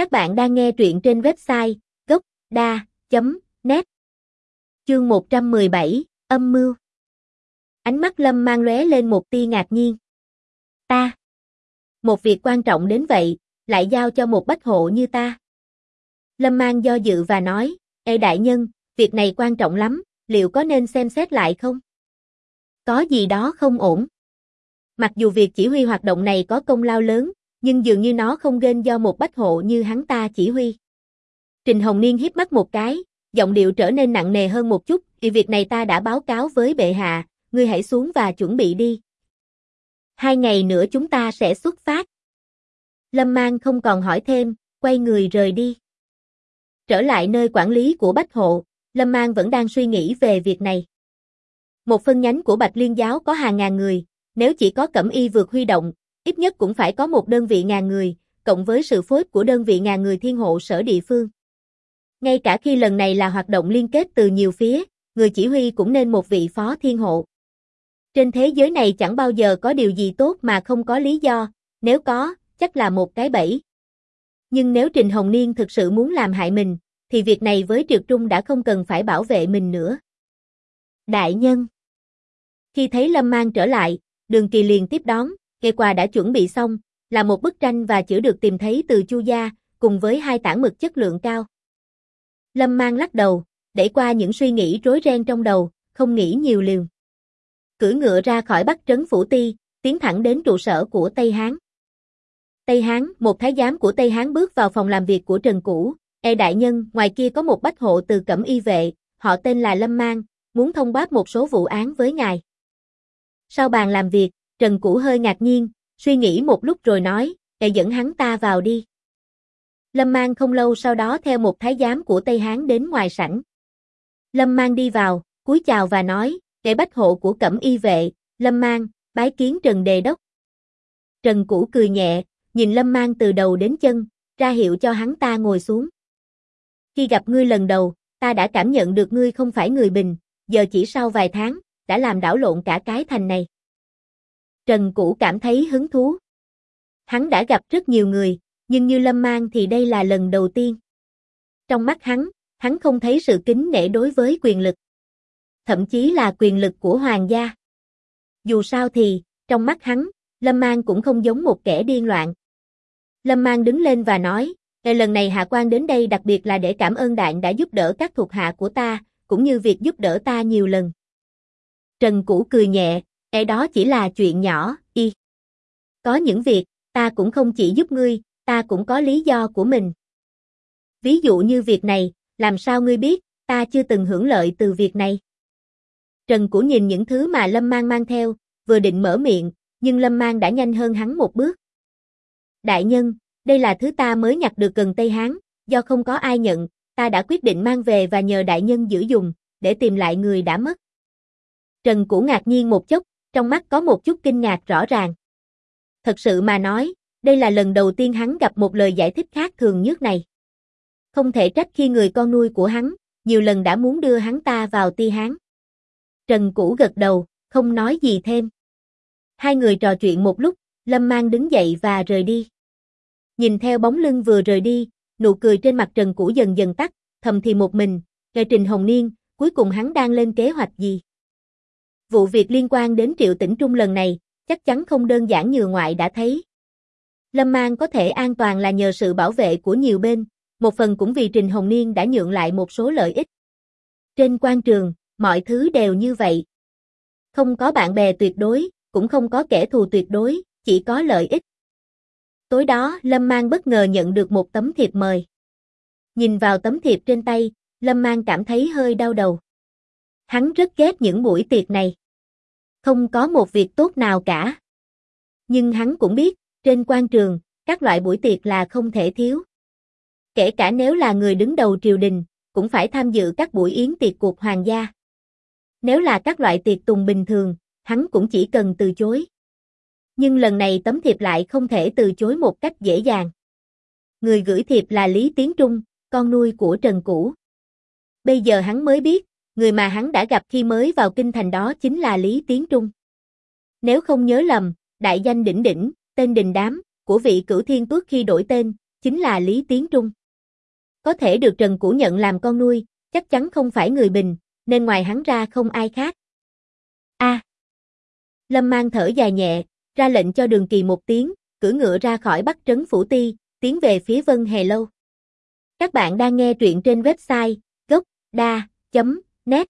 Các bạn đang nghe truyện trên website gốc.da.net Chương 117, âm mưu Ánh mắt Lâm mang lóe lên một tia ngạc nhiên. Ta! Một việc quan trọng đến vậy, lại giao cho một bách hộ như ta. Lâm mang do dự và nói, Ê đại nhân, việc này quan trọng lắm, liệu có nên xem xét lại không? Có gì đó không ổn. Mặc dù việc chỉ huy hoạt động này có công lao lớn, nhưng dường như nó không ghen do một bách hộ như hắn ta chỉ huy. Trình Hồng Niên hiếp mắt một cái, giọng điệu trở nên nặng nề hơn một chút, vì việc này ta đã báo cáo với bệ hạ, ngươi hãy xuống và chuẩn bị đi. Hai ngày nữa chúng ta sẽ xuất phát. Lâm Mang không còn hỏi thêm, quay người rời đi. Trở lại nơi quản lý của Bách Hộ, Lâm Mang vẫn đang suy nghĩ về việc này. Một phân nhánh của Bạch Liên Giáo có hàng ngàn người, nếu chỉ có Cẩm Y vượt huy động, ít nhất cũng phải có một đơn vị ngàn người, cộng với sự phối của đơn vị ngàn người thiên hộ sở địa phương. Ngay cả khi lần này là hoạt động liên kết từ nhiều phía, người chỉ huy cũng nên một vị phó thiên hộ. Trên thế giới này chẳng bao giờ có điều gì tốt mà không có lý do, nếu có, chắc là một cái bẫy. Nhưng nếu Trình Hồng Niên thực sự muốn làm hại mình, thì việc này với Triệt Trung đã không cần phải bảo vệ mình nữa. Đại nhân Khi thấy Lâm Mang trở lại, Đường Kỳ liền tiếp đón, Kê quà đã chuẩn bị xong, là một bức tranh và chữ được tìm thấy từ Chu gia, cùng với hai tảng mực chất lượng cao. Lâm Mang lắc đầu, đẩy qua những suy nghĩ rối ren trong đầu, không nghĩ nhiều liều. Cưỡi ngựa ra khỏi Bắc trấn Phủ Ti, tiến thẳng đến trụ sở của Tây Hán. Tây Hán, một thái giám của Tây Hán bước vào phòng làm việc của Trần Cũ, e đại nhân, ngoài kia có một bách hộ từ Cẩm Y vệ, họ tên là Lâm Mang, muốn thông báo một số vụ án với ngài." Sau bàn làm việc, Trần Cũ hơi ngạc nhiên, suy nghĩ một lúc rồi nói, "Để dẫn hắn ta vào đi." Lâm Mang không lâu sau đó theo một thái giám của Tây Hán đến ngoài sảnh. Lâm Mang đi vào, cúi chào và nói, "Đệ bách hộ của Cẩm Y vệ, Lâm Mang, bái kiến Trần Đề đốc." Trần Cũ cười nhẹ, nhìn Lâm Mang từ đầu đến chân, ra hiệu cho hắn ta ngồi xuống. Khi gặp ngươi lần đầu, ta đã cảm nhận được ngươi không phải người bình, giờ chỉ sau vài tháng, đã làm đảo lộn cả cái thành này. Trần Cũ cảm thấy hứng thú. Hắn đã gặp rất nhiều người, nhưng như Lâm Mang thì đây là lần đầu tiên. Trong mắt hắn, hắn không thấy sự kính nể đối với quyền lực. Thậm chí là quyền lực của hoàng gia. Dù sao thì, trong mắt hắn, Lâm Mang cũng không giống một kẻ điên loạn. Lâm Mang đứng lên và nói, lần này hạ quan đến đây đặc biệt là để cảm ơn đạn đã giúp đỡ các thuộc hạ của ta, cũng như việc giúp đỡ ta nhiều lần. Trần Cũ cười nhẹ, e đó chỉ là chuyện nhỏ, y. Có những việc, ta cũng không chỉ giúp ngươi, ta cũng có lý do của mình. Ví dụ như việc này, làm sao ngươi biết, ta chưa từng hưởng lợi từ việc này. Trần Củ nhìn những thứ mà Lâm Mang mang theo, vừa định mở miệng, nhưng Lâm Mang đã nhanh hơn hắn một bước. Đại nhân, đây là thứ ta mới nhặt được gần Tây Hán, do không có ai nhận, ta đã quyết định mang về và nhờ đại nhân giữ dùng, để tìm lại người đã mất. Trần Củ ngạc nhiên một chốc trong mắt có một chút kinh ngạc rõ ràng. Thật sự mà nói, đây là lần đầu tiên hắn gặp một lời giải thích khác thường nhất này. Không thể trách khi người con nuôi của hắn, nhiều lần đã muốn đưa hắn ta vào ti hán. Trần Cũ gật đầu, không nói gì thêm. Hai người trò chuyện một lúc, Lâm Mang đứng dậy và rời đi. Nhìn theo bóng lưng vừa rời đi, nụ cười trên mặt Trần Cũ dần dần tắt, thầm thì một mình, nghe Trình Hồng Niên, cuối cùng hắn đang lên kế hoạch gì? Vụ việc liên quan đến Triệu Tĩnh Trung lần này, chắc chắn không đơn giản như ngoại đã thấy. Lâm Mang có thể an toàn là nhờ sự bảo vệ của nhiều bên, một phần cũng vì Trình Hồng Niên đã nhượng lại một số lợi ích. Trên quan trường, mọi thứ đều như vậy. Không có bạn bè tuyệt đối, cũng không có kẻ thù tuyệt đối, chỉ có lợi ích. Tối đó, Lâm Mang bất ngờ nhận được một tấm thiệp mời. Nhìn vào tấm thiệp trên tay, Lâm Mang cảm thấy hơi đau đầu. Hắn rất ghét những buổi tiệc này. Không có một việc tốt nào cả. Nhưng hắn cũng biết, trên quan trường, các loại buổi tiệc là không thể thiếu. Kể cả nếu là người đứng đầu triều đình, cũng phải tham dự các buổi yến tiệc cuộc hoàng gia. Nếu là các loại tiệc tùng bình thường, hắn cũng chỉ cần từ chối nhưng lần này tấm thiệp lại không thể từ chối một cách dễ dàng. Người gửi thiệp là Lý Tiến Trung, con nuôi của Trần Cũ. Bây giờ hắn mới biết, người mà hắn đã gặp khi mới vào kinh thành đó chính là Lý Tiến Trung. Nếu không nhớ lầm, đại danh đỉnh đỉnh, tên đình đám, của vị cửu thiên tước khi đổi tên, chính là Lý Tiến Trung. Có thể được Trần Củ nhận làm con nuôi, chắc chắn không phải người bình, nên ngoài hắn ra không ai khác. A. Lâm Mang thở dài nhẹ, ra lệnh cho Đường Kỳ một tiếng, cử ngựa ra khỏi Bắc trấn phủ ti, tiến về phía Vân Hề lâu. Các bạn đang nghe truyện trên website ね。